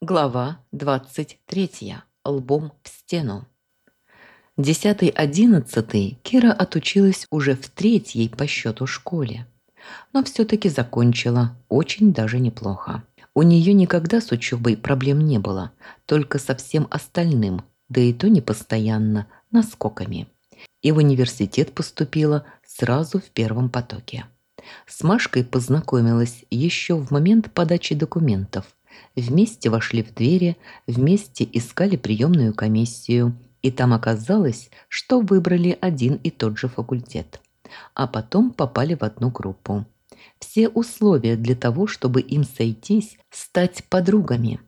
Глава 23. Лбом в стену. Десятый одиннадцатый Кира отучилась уже в третьей по счету школе. Но все-таки закончила очень даже неплохо. У нее никогда с учебой проблем не было, только со всем остальным, да и то не постоянно, наскоками. И в университет поступила сразу в первом потоке. С Машкой познакомилась еще в момент подачи документов – Вместе вошли в двери, вместе искали приемную комиссию, и там оказалось, что выбрали один и тот же факультет. А потом попали в одну группу. Все условия для того, чтобы им сойтись, стать подругами.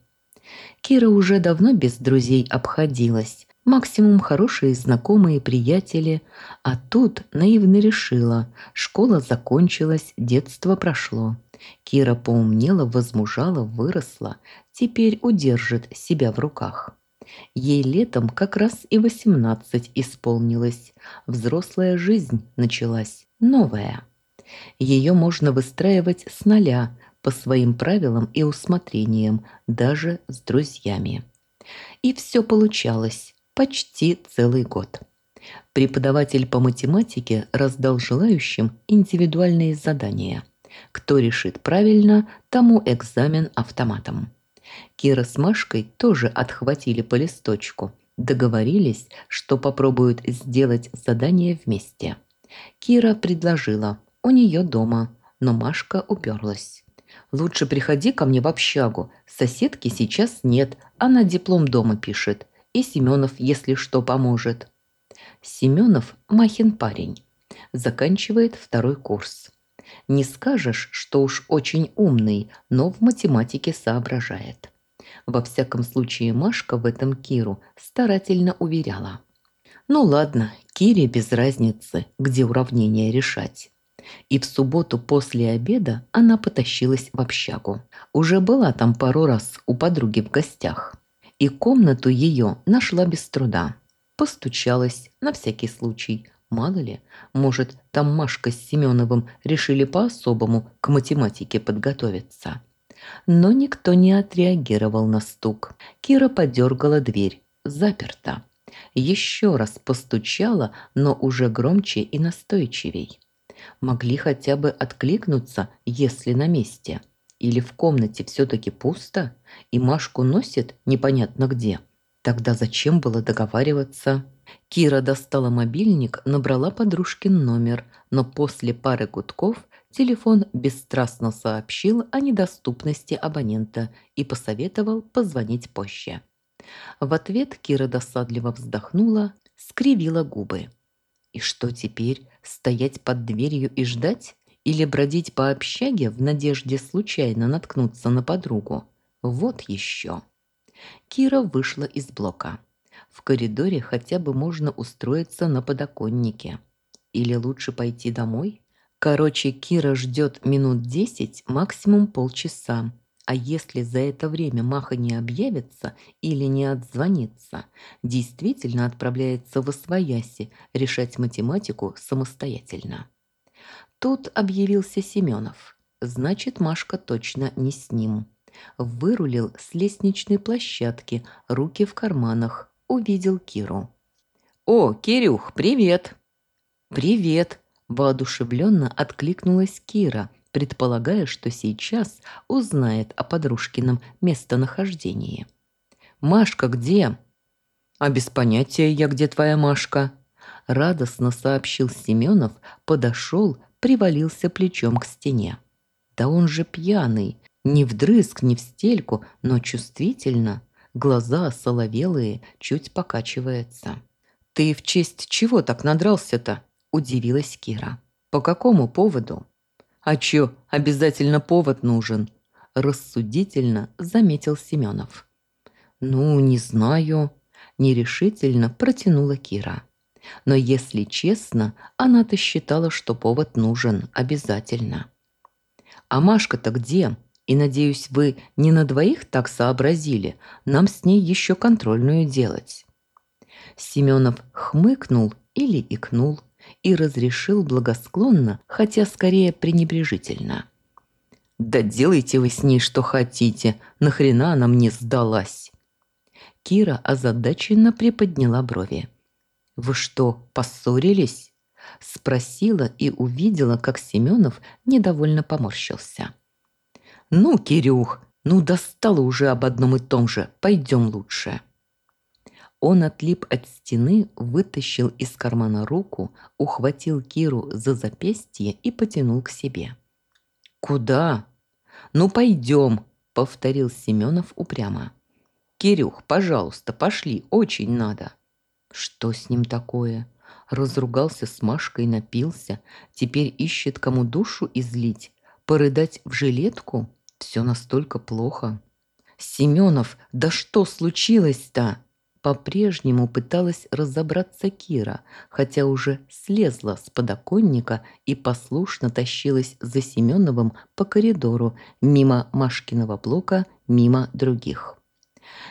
Кира уже давно без друзей обходилась, максимум хорошие знакомые приятели, а тут наивно решила, школа закончилась, детство прошло. Кира поумнела, возмужала, выросла, теперь удержит себя в руках. Ей летом как раз и восемнадцать исполнилось. Взрослая жизнь началась, новая. Ее можно выстраивать с нуля, по своим правилам и усмотрениям, даже с друзьями. И все получалось почти целый год. Преподаватель по математике раздал желающим индивидуальные задания – кто решит правильно, тому экзамен автоматом. Кира с Машкой тоже отхватили по листочку. Договорились, что попробуют сделать задание вместе. Кира предложила, у нее дома, но Машка уперлась. «Лучше приходи ко мне в общагу. Соседки сейчас нет, она диплом дома пишет. И Семенов, если что, поможет». Семенов – Махин парень. Заканчивает второй курс. Не скажешь, что уж очень умный, но в математике соображает. Во всяком случае, Машка в этом Киру старательно уверяла. Ну ладно, Кире без разницы, где уравнение решать. И в субботу после обеда она потащилась в общагу. Уже была там пару раз у подруги в гостях. И комнату ее нашла без труда. Постучалась на всякий случай, Мало ли, может, там Машка с Семеновым решили по-особому к математике подготовиться. Но никто не отреагировал на стук. Кира подергала дверь. Заперта. Еще раз постучала, но уже громче и настойчивей. Могли хотя бы откликнуться, если на месте. Или в комнате все-таки пусто, и Машку носит непонятно где. Тогда зачем было договариваться? Кира достала мобильник, набрала подружкин номер, но после пары гудков телефон бесстрастно сообщил о недоступности абонента и посоветовал позвонить позже. В ответ Кира досадливо вздохнула, скривила губы. И что теперь, стоять под дверью и ждать? Или бродить по общаге в надежде случайно наткнуться на подругу? Вот еще. Кира вышла из блока. В коридоре хотя бы можно устроиться на подоконнике. Или лучше пойти домой? Короче, Кира ждет минут десять, максимум полчаса. А если за это время Маха не объявится или не отзвонится, действительно отправляется в Освояси решать математику самостоятельно. Тут объявился Семенов. Значит, Машка точно не с ним. Вырулил с лестничной площадки, руки в карманах, увидел Киру. «О, Кирюх, привет!» «Привет!» – воодушевленно откликнулась Кира, предполагая, что сейчас узнает о подружкином местонахождении. «Машка где?» «А без понятия я, где твоя Машка?» Радостно сообщил Семенов, подошел, привалился плечом к стене. «Да он же пьяный, не вдрызг, не в стельку, но чувствительно глаза соловелые, чуть покачивается. «Ты в честь чего так надрался-то?» – удивилась Кира. «По какому поводу?» «А чё, обязательно повод нужен?» – рассудительно заметил Семенов. «Ну, не знаю», – нерешительно протянула Кира. Но, если честно, она-то считала, что повод нужен обязательно. «А Машка-то где?» И, надеюсь, вы не на двоих так сообразили, нам с ней еще контрольную делать». Семенов хмыкнул или икнул и разрешил благосклонно, хотя скорее пренебрежительно. Да делайте вы с ней что хотите, нахрена она мне сдалась? Кира озадаченно приподняла брови. «Вы что, поссорились?» Спросила и увидела, как Семенов недовольно поморщился. «Ну, Кирюх, ну достало уже об одном и том же, пойдем лучше». Он отлип от стены, вытащил из кармана руку, ухватил Киру за запястье и потянул к себе. «Куда?» «Ну, пойдем», — повторил Семенов упрямо. «Кирюх, пожалуйста, пошли, очень надо». Что с ним такое? Разругался с Машкой, напился, теперь ищет кому душу излить, порыдать в жилетку? Все настолько плохо. Семенов, да что случилось-то? По-прежнему пыталась разобраться Кира, хотя уже слезла с подоконника и послушно тащилась за Семеновым по коридору, мимо Машкиного блока, мимо других.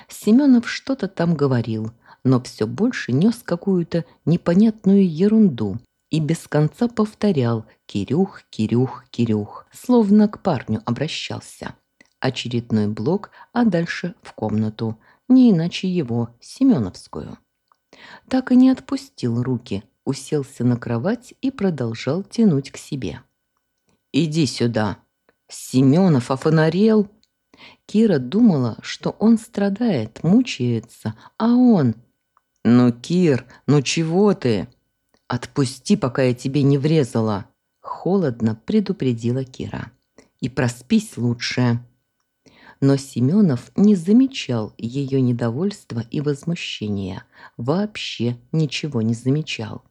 Семенов что-то там говорил, но все больше нес какую-то непонятную ерунду и без конца повторял «Кирюх, Кирюх, Кирюх», словно к парню обращался. Очередной блок, а дальше в комнату – не иначе его, Семеновскую. Так и не отпустил руки, уселся на кровать и продолжал тянуть к себе. «Иди сюда!» Семенов офонарел. Кира думала, что он страдает, мучается, а он... «Ну, Кир, ну чего ты?» «Отпусти, пока я тебе не врезала!» Холодно предупредила Кира. «И проспись лучше!» Но Семенов не замечал ее недовольства и возмущения. Вообще ничего не замечал.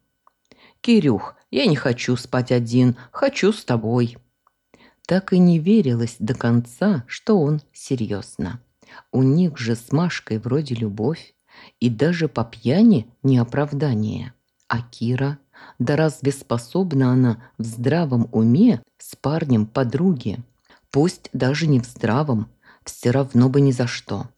«Кирюх, я не хочу спать один, хочу с тобой». Так и не верилось до конца, что он серьезно. У них же с Машкой вроде любовь, и даже по пьяни не оправдание. А Кира? Да разве способна она в здравом уме с парнем подруги? Пусть даже не в здравом, все равно бы ни за что.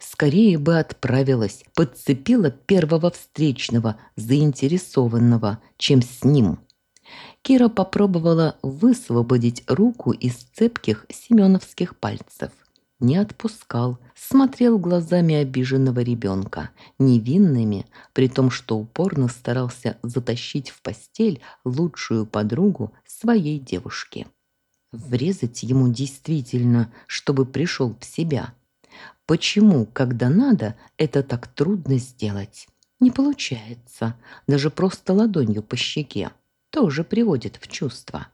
Скорее бы отправилась, подцепила первого встречного, заинтересованного, чем с ним. Кира попробовала высвободить руку из цепких семеновских пальцев. Не отпускал, смотрел глазами обиженного ребенка, невинными, при том, что упорно старался затащить в постель лучшую подругу своей девушки. Врезать ему действительно, чтобы пришел в себя. Почему, когда надо, это так трудно сделать? Не получается. Даже просто ладонью по щеке. Тоже приводит в чувство.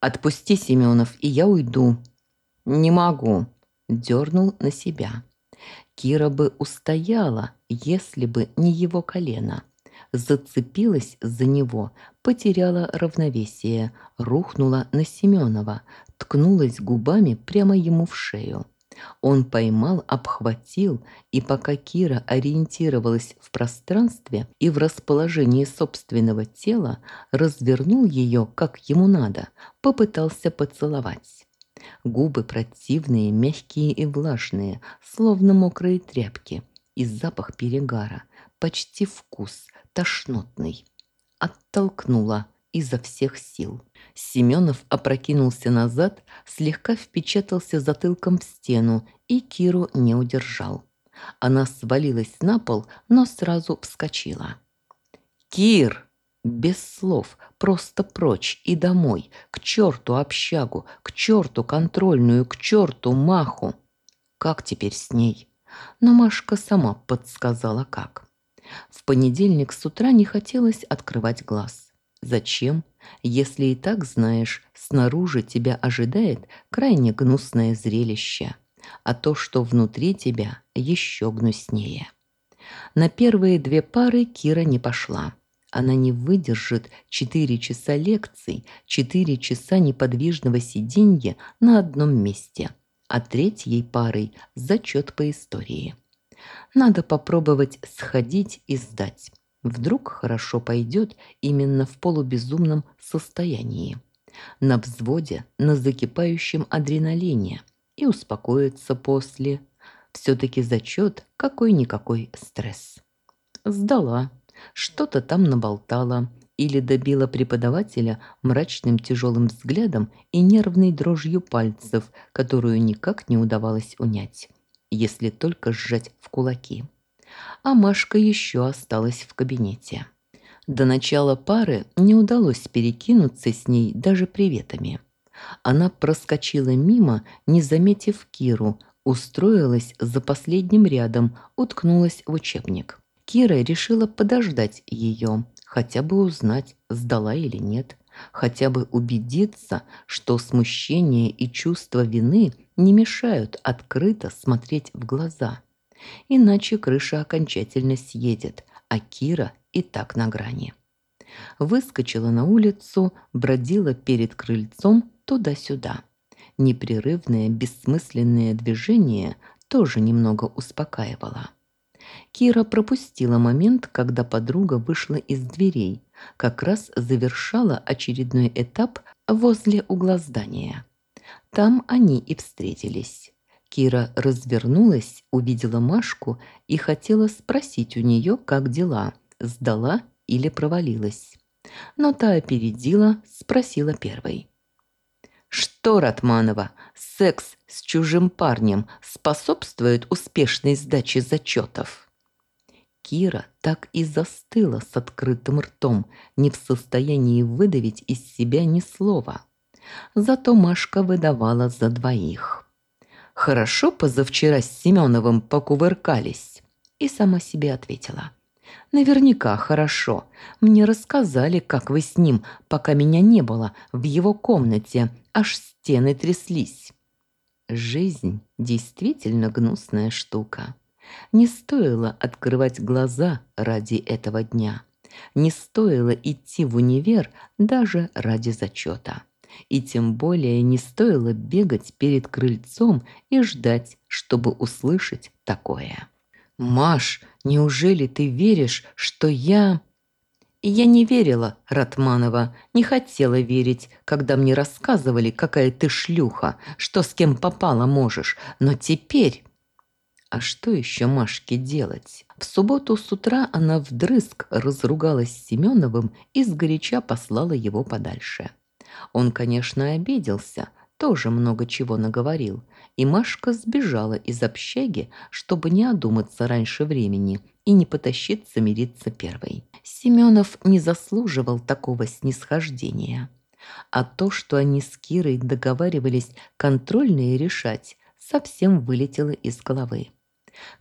«Отпусти, Семенов, и я уйду». «Не могу», – дернул на себя. Кира бы устояла, если бы не его колено зацепилась за него, потеряла равновесие, рухнула на Семенова, ткнулась губами прямо ему в шею. Он поймал, обхватил, и пока Кира ориентировалась в пространстве и в расположении собственного тела, развернул ее, как ему надо, попытался поцеловать. Губы противные, мягкие и влажные, словно мокрые тряпки, и запах перегара, почти вкус, тошнотный. Оттолкнула изо всех сил. Семенов опрокинулся назад, слегка впечатался затылком в стену и Киру не удержал. Она свалилась на пол, но сразу вскочила. «Кир!» Без слов, просто прочь и домой, к черту общагу, к черту контрольную, к черту маху. Как теперь с ней? Но Машка сама подсказала как. В понедельник с утра не хотелось открывать глаз. Зачем, если и так знаешь, снаружи тебя ожидает крайне гнусное зрелище, а то, что внутри тебя, еще гнуснее. На первые две пары Кира не пошла. Она не выдержит четыре часа лекций, четыре часа неподвижного сиденья на одном месте, а третьей парой – зачет по истории. Надо попробовать сходить и сдать. Вдруг хорошо пойдет именно в полубезумном состоянии. На взводе, на закипающем адреналине. И успокоиться после. Все-таки зачет какой-никакой стресс. Сдала. Что-то там наболтала. или добила преподавателя мрачным тяжелым взглядом и нервной дрожью пальцев, которую никак не удавалось унять, если только сжать в кулаки. А Машка еще осталась в кабинете. До начала пары не удалось перекинуться с ней даже приветами. Она проскочила мимо, не заметив Киру, устроилась за последним рядом, уткнулась в учебник. Кира решила подождать ее, хотя бы узнать, сдала или нет, хотя бы убедиться, что смущение и чувство вины не мешают открыто смотреть в глаза. Иначе крыша окончательно съедет, а Кира и так на грани. Выскочила на улицу, бродила перед крыльцом туда-сюда. Непрерывное бессмысленное движение тоже немного успокаивало. Кира пропустила момент, когда подруга вышла из дверей, как раз завершала очередной этап возле угла здания. Там они и встретились. Кира развернулась, увидела Машку и хотела спросить у нее, как дела, сдала или провалилась. Но та опередила, спросила первой. «Что, Ратманова, секс с чужим парнем способствует успешной сдаче зачетов?» Кира так и застыла с открытым ртом, не в состоянии выдавить из себя ни слова. Зато Машка выдавала за двоих. «Хорошо позавчера с Семеновым покувыркались?» И сама себе ответила. «Наверняка хорошо. Мне рассказали, как вы с ним, пока меня не было, в его комнате, аж стены тряслись». Жизнь действительно гнусная штука. Не стоило открывать глаза ради этого дня. Не стоило идти в универ даже ради зачета. И тем более не стоило бегать перед крыльцом и ждать, чтобы услышать такое. «Маш, неужели ты веришь, что я...» Я не верила, Ратманова, не хотела верить, когда мне рассказывали, какая ты шлюха, что с кем попала можешь, но теперь... А что еще Машке делать? В субботу с утра она вдрызг разругалась с Семеновым и сгоряча послала его подальше. Он, конечно, обиделся, тоже много чего наговорил, и Машка сбежала из общаги, чтобы не одуматься раньше времени и не потащиться мириться первой. Семенов не заслуживал такого снисхождения. А то, что они с Кирой договаривались контрольные решать, совсем вылетело из головы.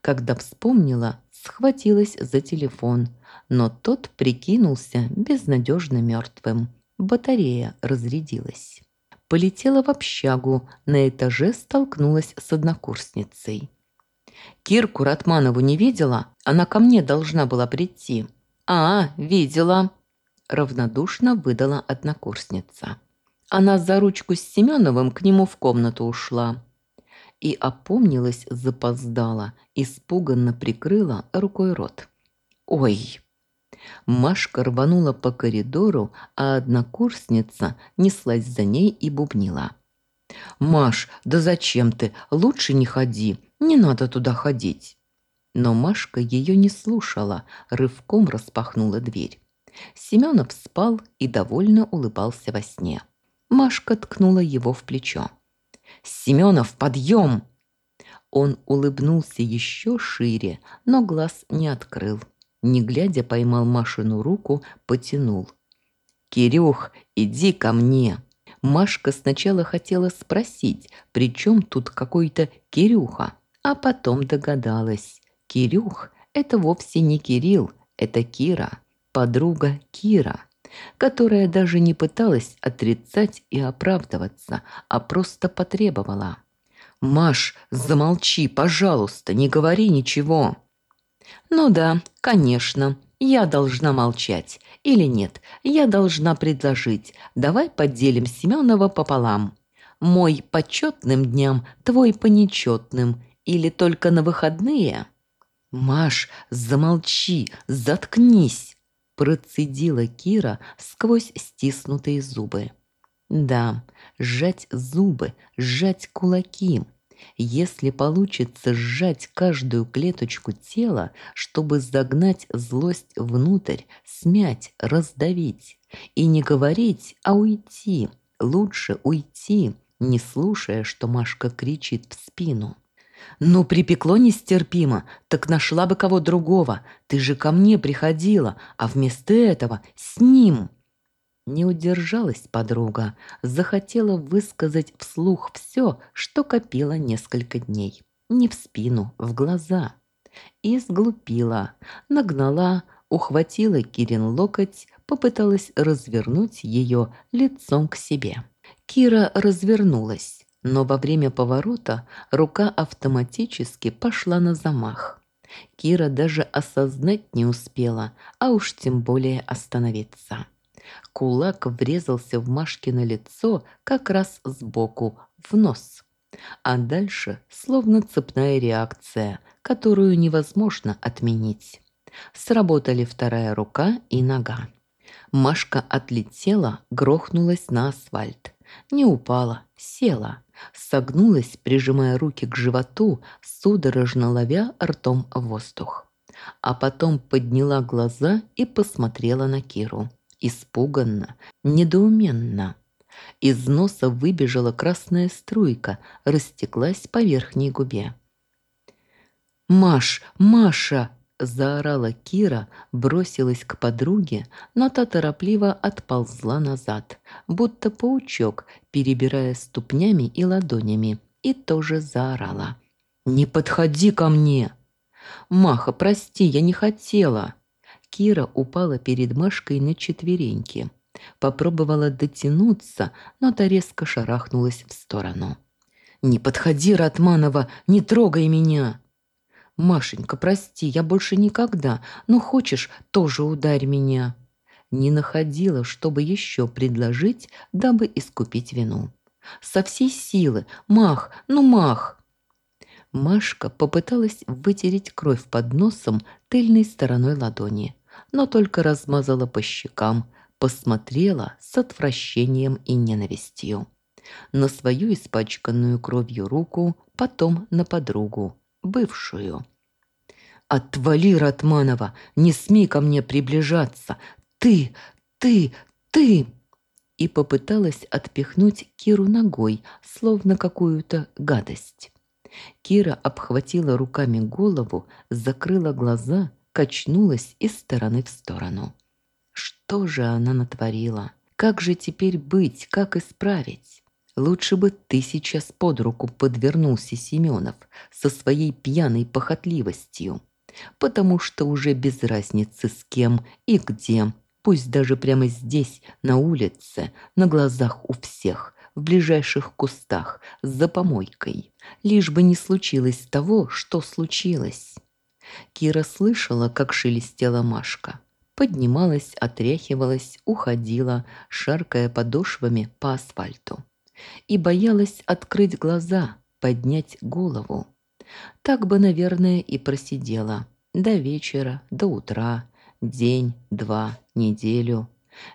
Когда вспомнила, схватилась за телефон, но тот прикинулся безнадежно мертвым. Батарея разрядилась. Полетела в общагу, на этаже столкнулась с однокурсницей. «Кирку Ратманову не видела? Она ко мне должна была прийти». «А, видела», – равнодушно выдала однокурсница. Она за ручку с Семеновым к нему в комнату ушла и опомнилась запоздала, испуганно прикрыла рукой рот. «Ой!» Машка рванула по коридору, а однокурсница неслась за ней и бубнила. «Маш, да зачем ты? Лучше не ходи, не надо туда ходить». Но Машка ее не слушала, рывком распахнула дверь. Семенов спал и довольно улыбался во сне. Машка ткнула его в плечо. «Семенов, подъем!» Он улыбнулся еще шире, но глаз не открыл. Не глядя, поймал Машину руку, потянул. «Кирюх, иди ко мне!» Машка сначала хотела спросить, при чем тут какой-то Кирюха, а потом догадалась. Кирюх – это вовсе не Кирилл, это Кира, подруга Кира которая даже не пыталась отрицать и оправдываться, а просто потребовала. «Маш, замолчи, пожалуйста, не говори ничего». «Ну да, конечно, я должна молчать. Или нет, я должна предложить. Давай поделим Семенова пополам. Мой почетным дням, твой по нечетным. Или только на выходные?» «Маш, замолчи, заткнись!» Процедила Кира сквозь стиснутые зубы. Да, сжать зубы, сжать кулаки. Если получится сжать каждую клеточку тела, чтобы загнать злость внутрь, смять, раздавить. И не говорить, а уйти. Лучше уйти, не слушая, что Машка кричит в спину. «Ну, припекло нестерпимо, так нашла бы кого другого. Ты же ко мне приходила, а вместо этого с ним!» Не удержалась подруга, захотела высказать вслух все, что копила несколько дней. Не в спину, в глаза. И сглупила, нагнала, ухватила Кирин локоть, попыталась развернуть ее лицом к себе. Кира развернулась, но во время поворота рука автоматически пошла на замах. Кира даже осознать не успела, а уж тем более остановиться. Кулак врезался в Машкино лицо как раз сбоку, в нос. А дальше словно цепная реакция, которую невозможно отменить. Сработали вторая рука и нога. Машка отлетела, грохнулась на асфальт. Не упала, села. Согнулась, прижимая руки к животу, судорожно ловя ртом воздух. А потом подняла глаза и посмотрела на Киру испуганно, недоуменно. Из носа выбежала красная струйка, растеклась по верхней губе. «Маш! Маша!» – заорала Кира, бросилась к подруге, но та торопливо отползла назад, будто паучок, перебирая ступнями и ладонями, и тоже заорала. «Не подходи ко мне!» «Маха, прости, я не хотела!» Кира упала перед Машкой на четвереньки. Попробовала дотянуться, но та резко шарахнулась в сторону. «Не подходи, Ратманова, не трогай меня!» «Машенька, прости, я больше никогда, но хочешь, тоже ударь меня!» Не находила, чтобы еще предложить, дабы искупить вину. «Со всей силы! Мах! Ну, мах!» Машка попыталась вытереть кровь под носом тыльной стороной ладони но только размазала по щекам, посмотрела с отвращением и ненавистью. На свою испачканную кровью руку, потом на подругу, бывшую. «Отвали, Ратманова! Не смей ко мне приближаться! Ты! Ты! Ты!» И попыталась отпихнуть Киру ногой, словно какую-то гадость. Кира обхватила руками голову, закрыла глаза качнулась из стороны в сторону. Что же она натворила? Как же теперь быть, как исправить? Лучше бы ты сейчас под руку подвернулся Семенов со своей пьяной похотливостью, потому что уже без разницы с кем и где, пусть даже прямо здесь, на улице, на глазах у всех, в ближайших кустах, за помойкой, лишь бы не случилось того, что случилось. Кира слышала, как шелестела Машка. Поднималась, отряхивалась, уходила, шаркая подошвами по асфальту. И боялась открыть глаза, поднять голову. Так бы, наверное, и просидела. До вечера, до утра, день, два, неделю.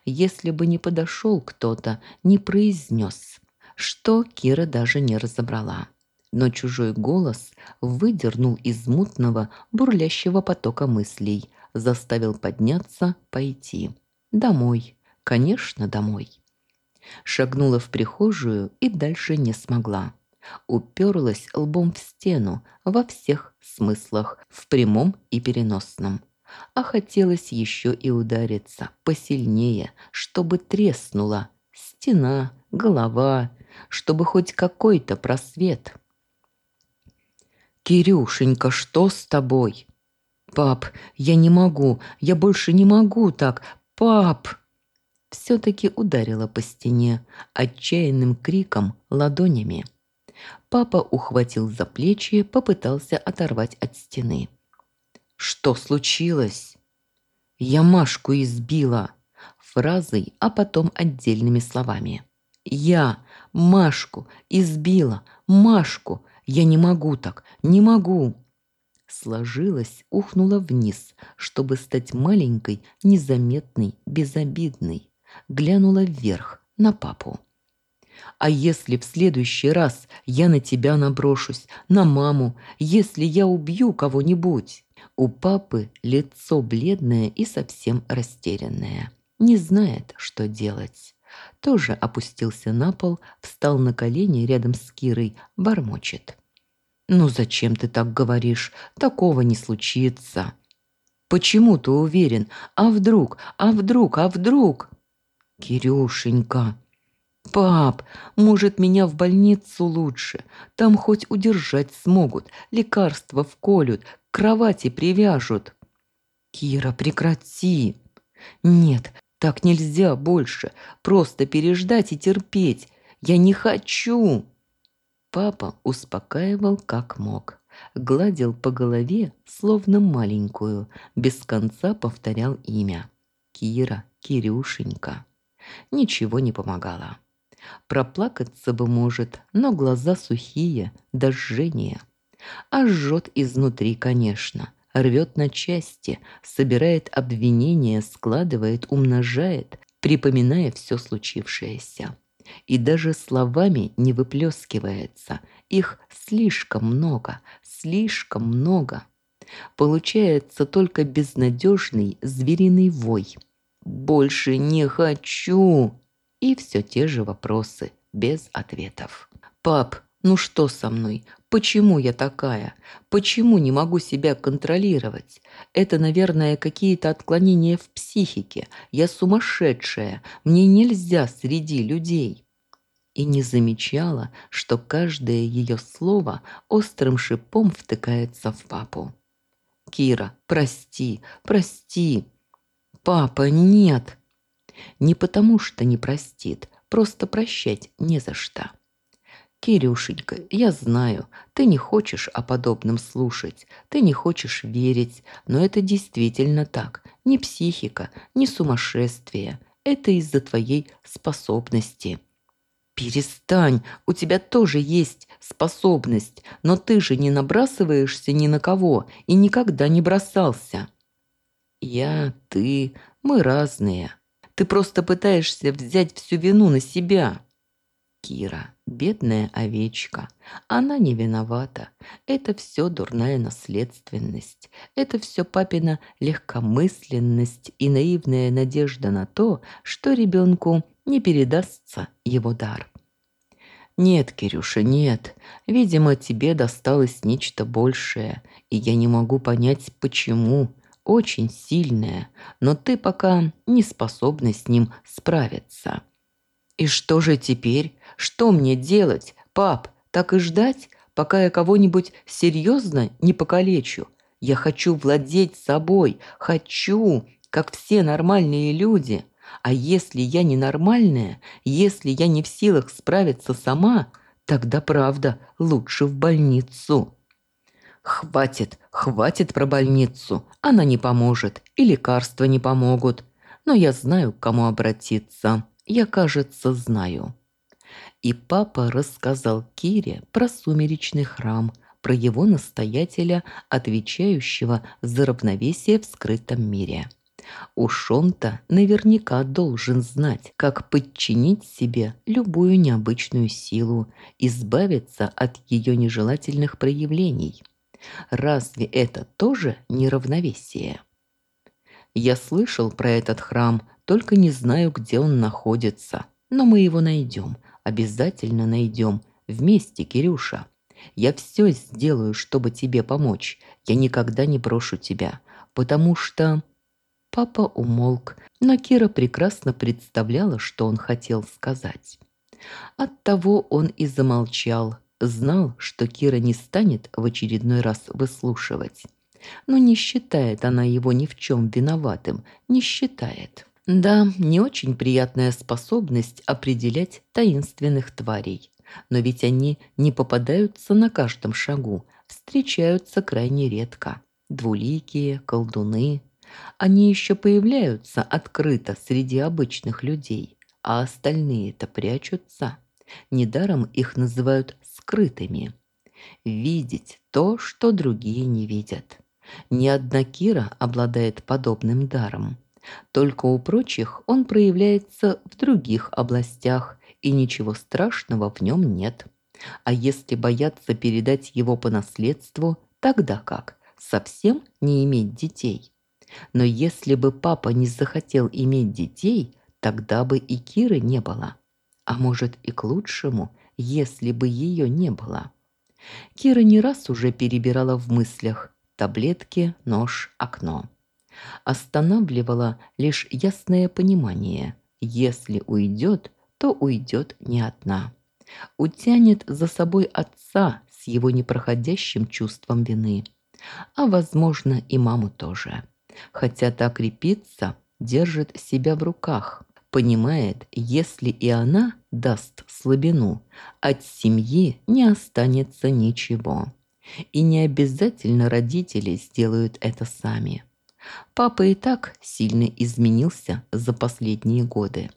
Если бы не подошел кто-то, не произнес, что Кира даже не разобрала но чужой голос выдернул из мутного, бурлящего потока мыслей, заставил подняться, пойти. Домой, конечно, домой. Шагнула в прихожую и дальше не смогла. Уперлась лбом в стену во всех смыслах, в прямом и переносном. А хотелось еще и удариться посильнее, чтобы треснула стена, голова, чтобы хоть какой-то просвет – «Кирюшенька, что с тобой?» «Пап, я не могу, я больше не могу так, пап!» Все-таки ударила по стене, отчаянным криком, ладонями. Папа ухватил за плечи, попытался оторвать от стены. «Что случилось?» «Я Машку избила!» Фразой, а потом отдельными словами. «Я Машку избила! Машку! Я не могу так, не могу!» Сложилась, ухнула вниз, чтобы стать маленькой, незаметной, безобидной. Глянула вверх, на папу. А если в следующий раз я на тебя наброшусь, на маму, если я убью кого-нибудь? У папы лицо бледное и совсем растерянное. Не знает, что делать. Тоже опустился на пол, встал на колени рядом с Кирой, бормочет. «Ну зачем ты так говоришь? Такого не случится». «Почему ты уверен? А вдруг? А вдруг? А вдруг?» «Кирюшенька!» «Пап, может, меня в больницу лучше? Там хоть удержать смогут, лекарства вколют, к кровати привяжут». «Кира, прекрати!» «Нет, так нельзя больше. Просто переждать и терпеть. Я не хочу!» Папа успокаивал как мог. Гладил по голове, словно маленькую, без конца повторял имя. Кира, Кирюшенька. Ничего не помогало. Проплакаться бы может, но глаза сухие, до жжения. А жжет изнутри, конечно. Рвет на части, собирает обвинения, складывает, умножает, припоминая все случившееся. И даже словами не выплескивается. Их слишком много, слишком много. Получается только безнадежный звериный вой. «Больше не хочу!» И все те же вопросы, без ответов. «Пап, ну что со мной? Почему я такая? Почему не могу себя контролировать? Это, наверное, какие-то отклонения в психике. Я сумасшедшая. Мне нельзя среди людей». И не замечала, что каждое ее слово острым шипом втыкается в папу. «Кира, прости, прости!» «Папа, нет!» Не потому что не простит, просто прощать не за что. Кирюшенька, я знаю, ты не хочешь о подобном слушать, ты не хочешь верить, но это действительно так. Не психика, не сумасшествие. Это из-за твоей способности. Перестань, у тебя тоже есть способность, но ты же не набрасываешься ни на кого и никогда не бросался. Я, ты, мы разные. Ты просто пытаешься взять всю вину на себя. Кира, бедная овечка, она не виновата. Это все дурная наследственность. Это все папина легкомысленность и наивная надежда на то, что ребенку не передастся его дар. «Нет, Кирюша, нет. Видимо, тебе досталось нечто большее, и я не могу понять, почему очень сильное, но ты пока не способна с ним справиться. И что же теперь? Что мне делать, пап? Так и ждать, пока я кого-нибудь серьезно не покалечу? Я хочу владеть собой, хочу, как все нормальные люди. А если я ненормальная, если я не в силах справиться сама, тогда правда лучше в больницу. Хватит, хватит про больницу. Она не поможет, и лекарства не помогут. Но я знаю, к кому обратиться. Я, кажется, знаю. И папа рассказал Кире про сумеречный храм, про его настоятеля, отвечающего за равновесие в скрытом мире. Уж он-то наверняка должен знать, как подчинить себе любую необычную силу, избавиться от ее нежелательных проявлений – Разве это тоже неравновесие? Я слышал про этот храм, только не знаю, где он находится. Но мы его найдем, обязательно найдем. Вместе, Кирюша. Я все сделаю, чтобы тебе помочь. Я никогда не брошу тебя, потому что...» Папа умолк, но Кира прекрасно представляла, что он хотел сказать. Оттого он и замолчал, Знал, что Кира не станет в очередной раз выслушивать. Но не считает она его ни в чем виноватым, не считает. Да, не очень приятная способность определять таинственных тварей. Но ведь они не попадаются на каждом шагу, встречаются крайне редко. Двуликие, колдуны. Они еще появляются открыто среди обычных людей, а остальные-то прячутся. Недаром их называют скрытыми. Видеть то, что другие не видят. Ни одна Кира обладает подобным даром. Только у прочих он проявляется в других областях и ничего страшного в нем нет. А если бояться передать его по наследству, тогда как? Совсем не иметь детей? Но если бы папа не захотел иметь детей, тогда бы и Киры не было. А может и к лучшему, если бы ее не было. Кира не раз уже перебирала в мыслях таблетки, нож, окно. Останавливала лишь ясное понимание. Если уйдет, то уйдет не одна. Утянет за собой отца с его непроходящим чувством вины. А, возможно, и маму тоже. Хотя та крепится, держит себя в руках. Понимает, если и она даст слабину, от семьи не останется ничего. И не обязательно родители сделают это сами. Папа и так сильно изменился за последние годы.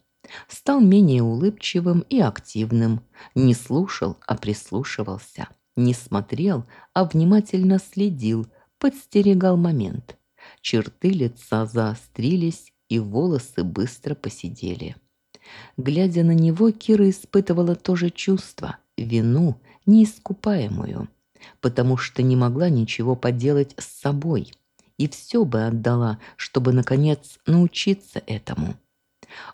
Стал менее улыбчивым и активным. Не слушал, а прислушивался. Не смотрел, а внимательно следил, подстерегал момент. Черты лица заострились, и волосы быстро посидели. Глядя на него, Кира испытывала то же чувство – вину, неискупаемую, потому что не могла ничего поделать с собой – и все бы отдала, чтобы, наконец, научиться этому.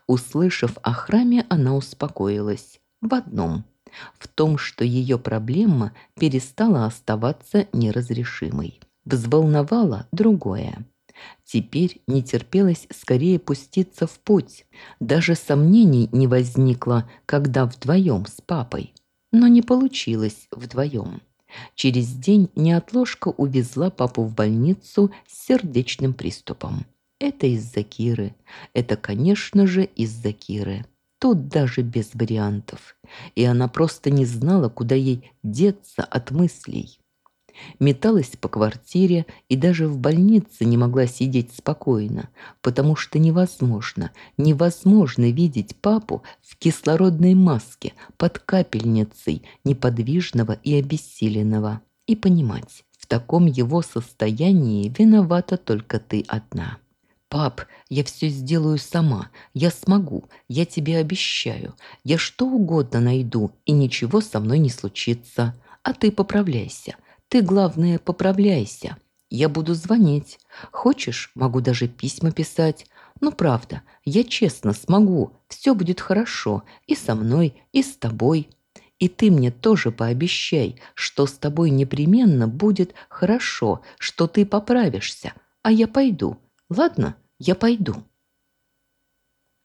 Услышав о храме, она успокоилась. В одном – в том, что ее проблема перестала оставаться неразрешимой. Взволновало другое. Теперь не терпелось скорее пуститься в путь. Даже сомнений не возникло, когда вдвоем с папой. Но не получилось вдвоем. Через день неотложка увезла папу в больницу с сердечным приступом. Это из-за Киры. Это, конечно же, из-за Киры. Тут даже без вариантов. И она просто не знала, куда ей деться от мыслей металась по квартире и даже в больнице не могла сидеть спокойно, потому что невозможно, невозможно видеть папу в кислородной маске под капельницей, неподвижного и обессиленного, и понимать, в таком его состоянии виновата только ты одна. «Пап, я все сделаю сама. Я смогу. Я тебе обещаю. Я что угодно найду, и ничего со мной не случится. А ты поправляйся. Ты, главное, поправляйся. Я буду звонить. Хочешь, могу даже письма писать. Но правда, я честно смогу. Все будет хорошо. И со мной, и с тобой. И ты мне тоже пообещай, что с тобой непременно будет хорошо, что ты поправишься. А я пойду. Ладно, я пойду.